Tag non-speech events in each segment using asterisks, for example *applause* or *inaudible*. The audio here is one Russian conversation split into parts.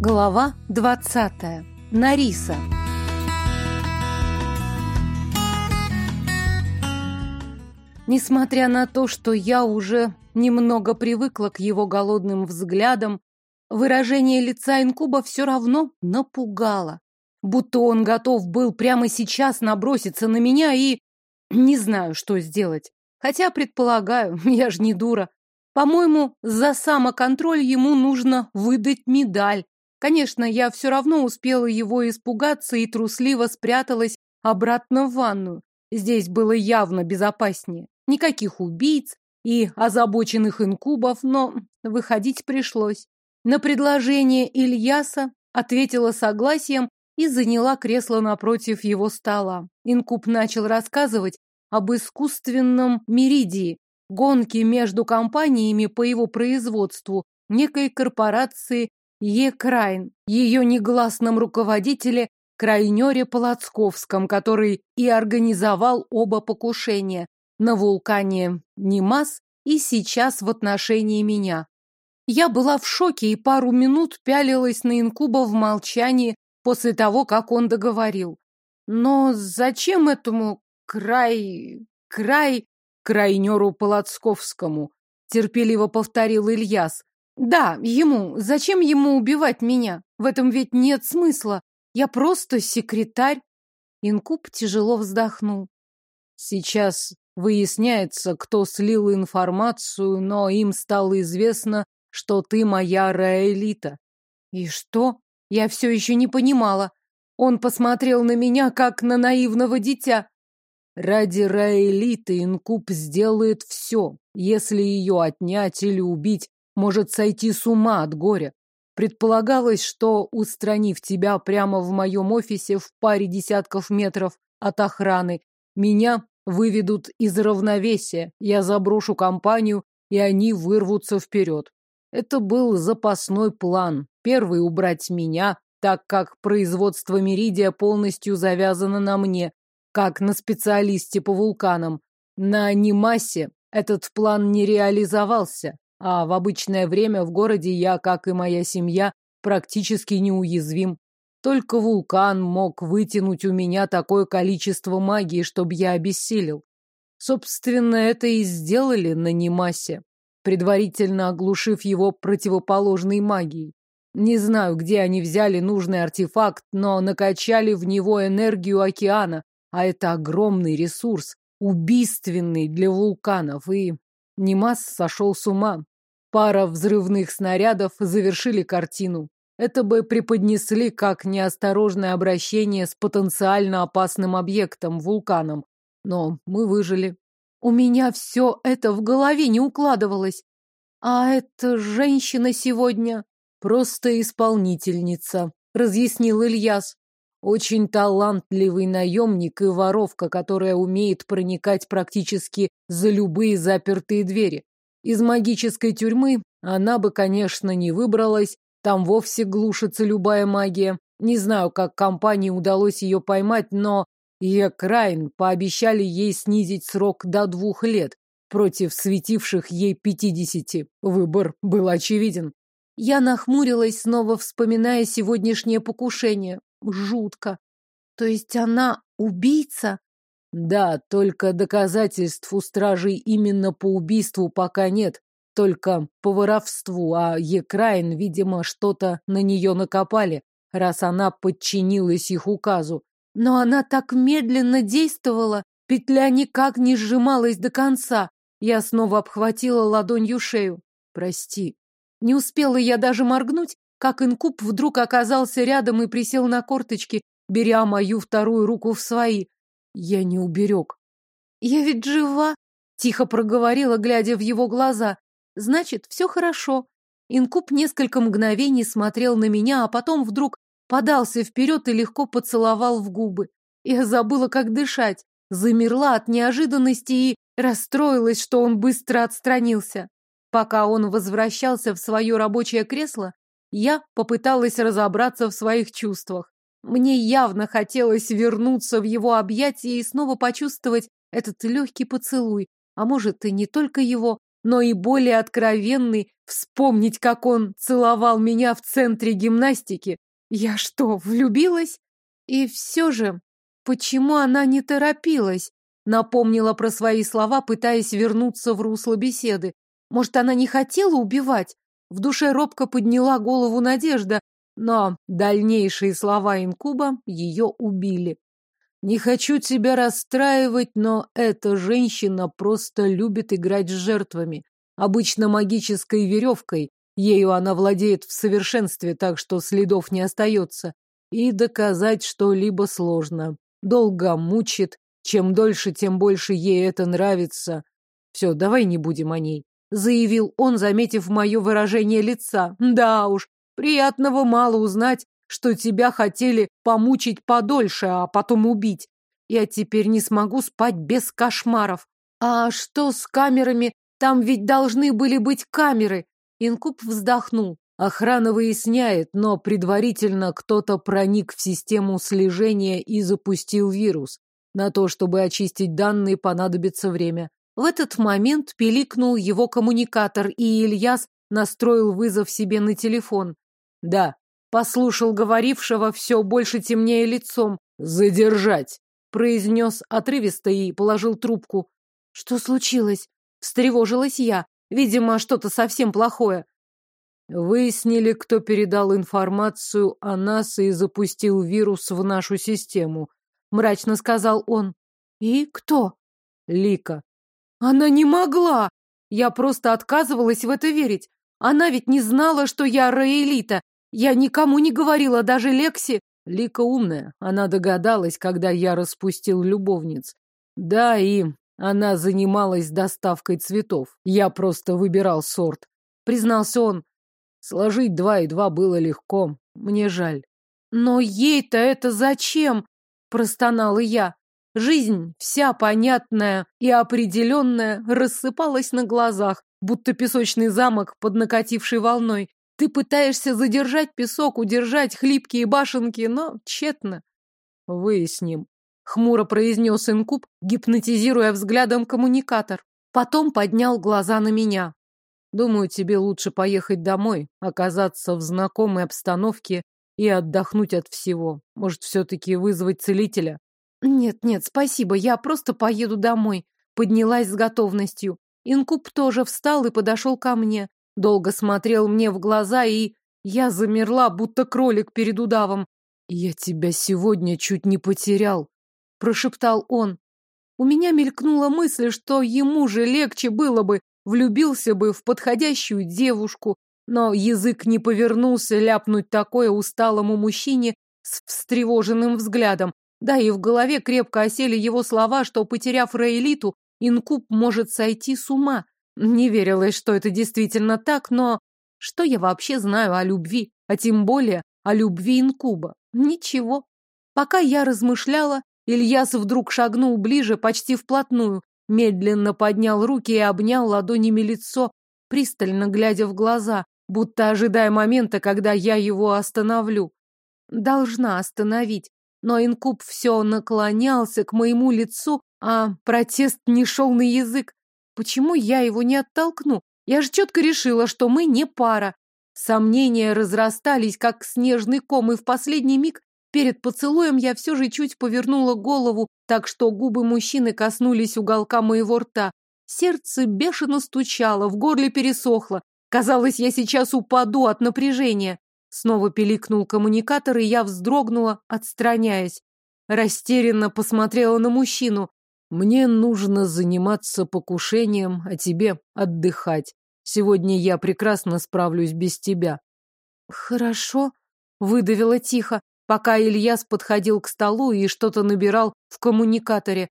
Глава 20. Нариса. Несмотря на то, что я уже немного привыкла к его голодным взглядам, выражение лица инкуба все равно напугало. Будто он готов был прямо сейчас наброситься на меня и... Не знаю, что сделать. Хотя, предполагаю, *laughs* я ж не дура. По-моему, за самоконтроль ему нужно выдать медаль. Конечно, я все равно успела его испугаться и трусливо спряталась обратно в ванную. Здесь было явно безопаснее. Никаких убийц и озабоченных инкубов, но выходить пришлось. На предложение Ильяса ответила согласием и заняла кресло напротив его стола. Инкуб начал рассказывать об искусственном меридии, гонки между компаниями по его производству некой корпорации Екрайн, ее негласном руководителе Крайнере Полоцковском, который и организовал оба покушения на вулкане Немас и сейчас в отношении меня. Я была в шоке и пару минут пялилась на инкуба в молчании после того, как он договорил. Но зачем этому край... край крайнеру Полоцковскому, терпеливо повторил Ильяс. Да, ему. Зачем ему убивать меня? В этом ведь нет смысла. Я просто секретарь. Инкуб тяжело вздохнул. Сейчас выясняется, кто слил информацию, но им стало известно, что ты моя Раэлита. И что? Я все еще не понимала. Он посмотрел на меня, как на наивного дитя. Ради Раэлиты Инкуб сделает все. Если ее отнять или убить, может сойти с ума от горя. Предполагалось, что, устранив тебя прямо в моем офисе в паре десятков метров от охраны, меня выведут из равновесия, я заброшу компанию, и они вырвутся вперед. Это был запасной план. Первый — убрать меня, так как производство Меридия полностью завязано на мне, как на специалисте по вулканам. На Немасе этот план не реализовался, а в обычное время в городе я, как и моя семья, практически неуязвим. Только вулкан мог вытянуть у меня такое количество магии, чтобы я обессилел. Собственно, это и сделали на Немасе, предварительно оглушив его противоположной магией. Не знаю, где они взяли нужный артефакт, но накачали в него энергию океана, а это огромный ресурс, убийственный для вулканов, и Немас сошел с ума. Пара взрывных снарядов завершили картину. Это бы преподнесли как неосторожное обращение с потенциально опасным объектом, вулканом. Но мы выжили. У меня все это в голове не укладывалось. А эта женщина сегодня просто исполнительница, разъяснил Ильяс. Очень талантливый наемник и воровка, которая умеет проникать практически за любые запертые двери. Из магической тюрьмы она бы, конечно, не выбралась, там вовсе глушится любая магия. Не знаю, как компании удалось ее поймать, но Екрайн пообещали ей снизить срок до двух лет против светивших ей пятидесяти. Выбор был очевиден. Я нахмурилась, снова вспоминая сегодняшнее покушение. Жутко. То есть она убийца? Да, только доказательств у стражей именно по убийству пока нет. Только по воровству, а Екраин, видимо, что-то на нее накопали, раз она подчинилась их указу. Но она так медленно действовала, петля никак не сжималась до конца. Я снова обхватила ладонью шею. Прости. Не успела я даже моргнуть, как инкуб вдруг оказался рядом и присел на корточки, беря мою вторую руку в свои. Я не уберег. Я ведь жива, тихо проговорила, глядя в его глаза. Значит, все хорошо. Инкуб несколько мгновений смотрел на меня, а потом вдруг подался вперед и легко поцеловал в губы. Я забыла, как дышать, замерла от неожиданности и расстроилась, что он быстро отстранился. Пока он возвращался в свое рабочее кресло, я попыталась разобраться в своих чувствах. Мне явно хотелось вернуться в его объятия и снова почувствовать этот легкий поцелуй, а может и не только его, но и более откровенный, вспомнить, как он целовал меня в центре гимнастики. Я что, влюбилась? И все же, почему она не торопилась? Напомнила про свои слова, пытаясь вернуться в русло беседы. Может, она не хотела убивать? В душе робко подняла голову Надежда, но дальнейшие слова инкуба ее убили. Не хочу тебя расстраивать, но эта женщина просто любит играть с жертвами. Обычно магической веревкой. Ею она владеет в совершенстве, так что следов не остается. И доказать что-либо сложно. Долго мучит. Чем дольше, тем больше ей это нравится. Все, давай не будем о ней. Заявил он, заметив мое выражение лица. Да уж, приятного мало узнать, что тебя хотели помучить подольше, а потом убить. Я теперь не смогу спать без кошмаров. А что с камерами? Там ведь должны были быть камеры. Инкуб вздохнул. Охрана выясняет, но предварительно кто-то проник в систему слежения и запустил вирус. На то, чтобы очистить данные, понадобится время. В этот момент пиликнул его коммуникатор, и Ильяс настроил вызов себе на телефон. Да, Послушал говорившего все больше темнее лицом. «Задержать!» — произнес отрывисто и положил трубку. «Что случилось?» — встревожилась я. Видимо, что-то совсем плохое. Выяснили, кто передал информацию о нас и запустил вирус в нашу систему. Мрачно сказал он. И кто? Лика. Она не могла! Я просто отказывалась в это верить. Она ведь не знала, что я Раэлита, я никому не говорила, даже Лекси. Лика умная. Она догадалась, когда я распустил любовниц. Да, и она занималась доставкой цветов. Я просто выбирал сорт. Признался он. Сложить два и два было легко. Мне жаль. Но ей-то это зачем? Простонала я. Жизнь, вся понятная и определенная, рассыпалась на глазах, будто песочный замок под накатившей волной. Ты пытаешься задержать песок, удержать хлипкие башенки, но тщетно. Выясним. Хмуро произнес инкуб, гипнотизируя взглядом коммуникатор. Потом поднял глаза на меня. Думаю, тебе лучше поехать домой, оказаться в знакомой обстановке и отдохнуть от всего. Может, все-таки вызвать целителя? Нет, нет, спасибо, я просто поеду домой. Поднялась с готовностью. Инкуб тоже встал и подошел ко мне долго смотрел мне в глаза, и я замерла, будто кролик перед удавом. «Я тебя сегодня чуть не потерял», — прошептал он. У меня мелькнула мысль, что ему же легче было бы, влюбился бы в подходящую девушку, но язык не повернулся ляпнуть такое усталому мужчине с встревоженным взглядом. Да и в голове крепко осели его слова, что, потеряв Рейлиту, инкуб может сойти с ума. Не верилось, что это действительно так, но что я вообще знаю о любви, а тем более о любви инкуба? Ничего. Пока я размышляла, Ильяс вдруг шагнул ближе, почти вплотную, медленно поднял руки и обнял ладонями лицо, пристально глядя в глаза, будто ожидая момента, когда я его остановлю. Должна остановить, но инкуб все наклонялся к моему лицу, а протест не шел на язык. Почему я его не оттолкну? Я же четко решила, что мы не пара. Сомнения разрастались, как снежный ком, и в последний миг перед поцелуем я все же чуть повернула голову, так что губы мужчины коснулись уголка моего рта. Сердце бешено стучало, в горле пересохло. Казалось, я сейчас упаду от напряжения. Снова пиликнул коммуникатор, и я вздрогнула, отстраняясь. Растерянно посмотрела на мужчину. Мне нужно заниматься покушением, а тебе отдыхать. Сегодня я прекрасно справлюсь без тебя. Хорошо, выдавила тихо, пока Ильяс подходил к столу и что-то набирал в коммуникаторе.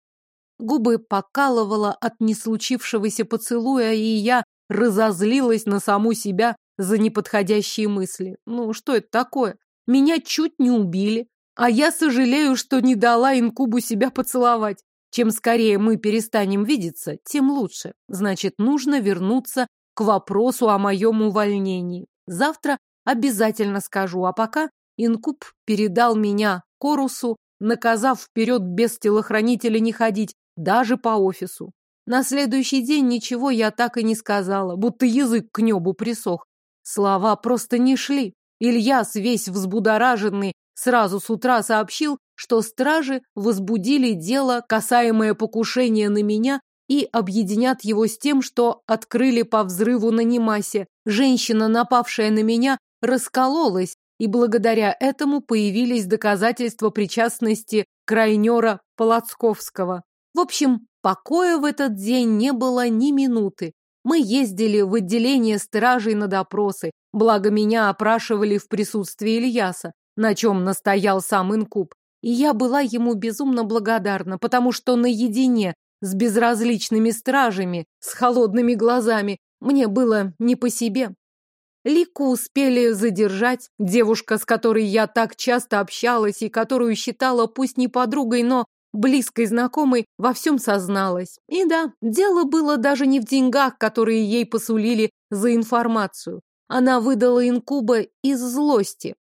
Губы покалывало от неслучившегося поцелуя, и я разозлилась на саму себя за неподходящие мысли. Ну, что это такое? Меня чуть не убили, а я сожалею, что не дала инкубу себя поцеловать. Чем скорее мы перестанем видеться, тем лучше. Значит, нужно вернуться к вопросу о моем увольнении. Завтра обязательно скажу, а пока Инкуб передал меня Корусу, наказав вперед без телохранителя не ходить, даже по офису. На следующий день ничего я так и не сказала, будто язык к небу присох. Слова просто не шли. Ильяс, весь взбудораженный, сразу с утра сообщил, что стражи возбудили дело, касаемое покушения на меня, и объединят его с тем, что открыли по взрыву на Немасе. Женщина, напавшая на меня, раскололась, и благодаря этому появились доказательства причастности крайнера Полоцковского. В общем, покоя в этот день не было ни минуты. Мы ездили в отделение стражей на допросы, благо меня опрашивали в присутствии Ильяса, на чем настоял сам инкуб. И я была ему безумно благодарна, потому что наедине с безразличными стражами, с холодными глазами, мне было не по себе. Лику успели задержать, девушка, с которой я так часто общалась и которую считала пусть не подругой, но близкой знакомой, во всем созналась. И да, дело было даже не в деньгах, которые ей посулили за информацию. Она выдала инкуба из злости.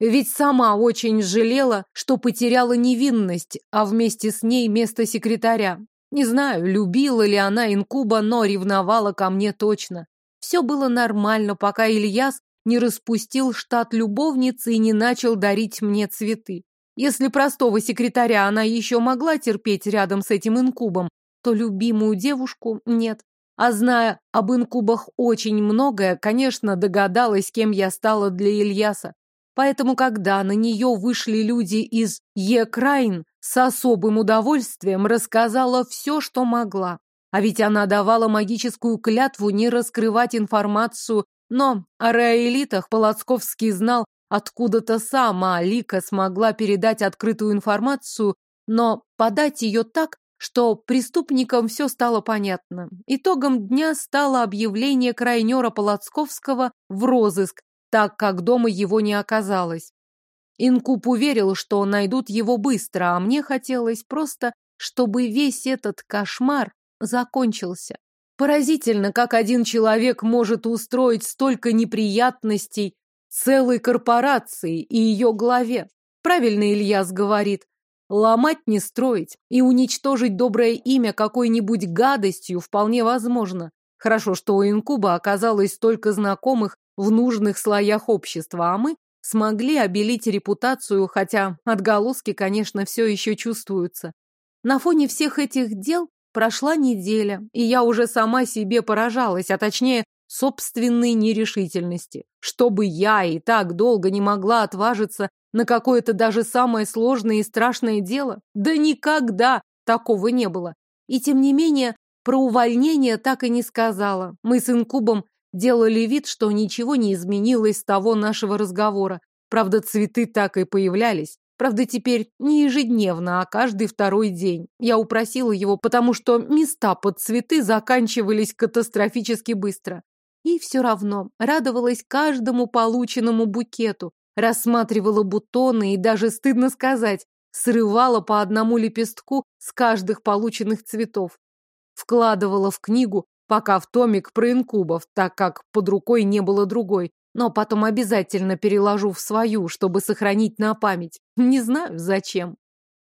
Ведь сама очень жалела, что потеряла невинность, а вместе с ней место секретаря. Не знаю, любила ли она инкуба, но ревновала ко мне точно. Все было нормально, пока Ильяс не распустил штат любовницы и не начал дарить мне цветы. Если простого секретаря она еще могла терпеть рядом с этим инкубом, то любимую девушку нет. А зная об инкубах очень многое, конечно, догадалась, кем я стала для Ильяса. Поэтому, когда на нее вышли люди из Екраин, с особым удовольствием рассказала все, что могла. А ведь она давала магическую клятву не раскрывать информацию, но о раэлитах Полоцковский знал Откуда-то сама Алика смогла передать открытую информацию, но подать ее так, что преступникам все стало понятно. Итогом дня стало объявление крайнера Полоцковского в розыск, так как дома его не оказалось. Инкуб уверил, что найдут его быстро, а мне хотелось просто, чтобы весь этот кошмар закончился. Поразительно, как один человек может устроить столько неприятностей целой корпорации и ее главе. Правильно Ильяс говорит. Ломать не строить и уничтожить доброе имя какой-нибудь гадостью вполне возможно. Хорошо, что у Инкуба оказалось столько знакомых в нужных слоях общества, а мы смогли обелить репутацию, хотя отголоски, конечно, все еще чувствуются. На фоне всех этих дел прошла неделя, и я уже сама себе поражалась, а точнее собственной нерешительности. Чтобы я и так долго не могла отважиться на какое-то даже самое сложное и страшное дело? Да никогда такого не было. И тем не менее, про увольнение так и не сказала. Мы с инкубом делали вид, что ничего не изменилось с того нашего разговора. Правда, цветы так и появлялись. Правда, теперь не ежедневно, а каждый второй день. Я упросила его, потому что места под цветы заканчивались катастрофически быстро. И все равно радовалась каждому полученному букету, рассматривала бутоны и даже, стыдно сказать, срывала по одному лепестку с каждых полученных цветов. Вкладывала в книгу, пока в томик про инкубов, так как под рукой не было другой, но потом обязательно переложу в свою, чтобы сохранить на память. Не знаю, зачем.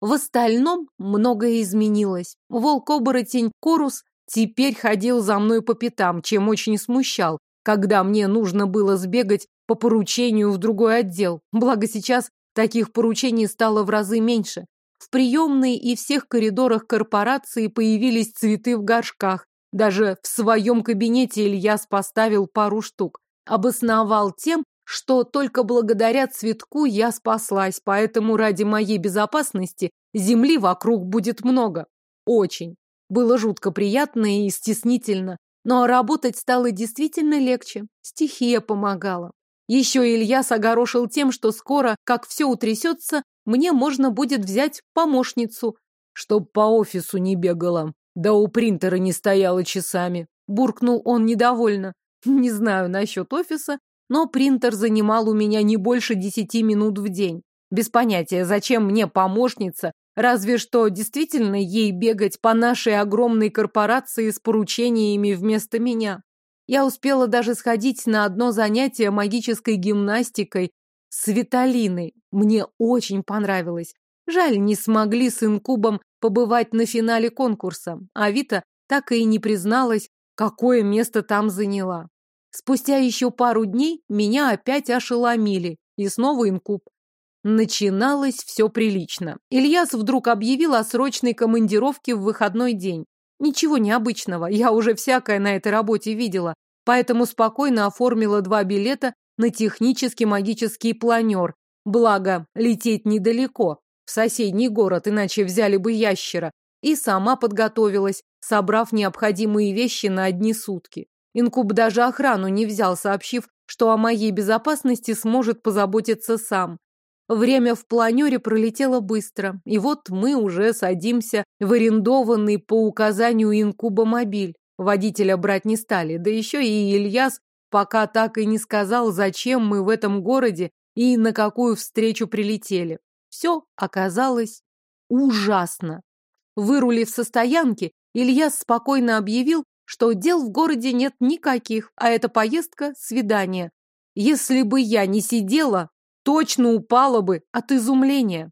В остальном многое изменилось. Волк-оборотень Корус теперь ходил за мной по пятам, чем очень смущал, когда мне нужно было сбегать по поручению в другой отдел. Благо сейчас таких поручений стало в разы меньше. В приемной и всех коридорах корпорации появились цветы в горшках. Даже в своем кабинете Ильяс поставил пару штук. Обосновал тем, что только благодаря цветку я спаслась, поэтому ради моей безопасности земли вокруг будет много. Очень. Было жутко приятно и стеснительно, но работать стало действительно легче. Стихия помогала. Еще Илья огорошил тем, что скоро, как все утрясется, мне можно будет взять помощницу. Чтоб по офису не бегала, да у принтера не стояла часами. Буркнул он недовольно. Не знаю насчет офиса, но принтер занимал у меня не больше десяти минут в день. Без понятия, зачем мне помощница, Разве что действительно ей бегать по нашей огромной корпорации с поручениями вместо меня. Я успела даже сходить на одно занятие магической гимнастикой с Виталиной. Мне очень понравилось. Жаль, не смогли с инкубом побывать на финале конкурса. А Вита так и не призналась, какое место там заняла. Спустя еще пару дней меня опять ошеломили, и снова инкуб. Начиналось все прилично. Ильяс вдруг объявил о срочной командировке в выходной день. Ничего необычного, я уже всякое на этой работе видела, поэтому спокойно оформила два билета на технический магический планер. Благо, лететь недалеко, в соседний город, иначе взяли бы ящера. И сама подготовилась, собрав необходимые вещи на одни сутки. Инкуб даже охрану не взял, сообщив, что о моей безопасности сможет позаботиться сам. Время в планере пролетело быстро, и вот мы уже садимся в арендованный по указанию инкуба мобиль. Водителя брать не стали, да еще и Ильяс пока так и не сказал, зачем мы в этом городе и на какую встречу прилетели. Все оказалось ужасно. Вырулив со стоянки, Ильяс спокойно объявил, что дел в городе нет никаких, а эта поездка – свидание. Если бы я не сидела, точно упала бы от изумления.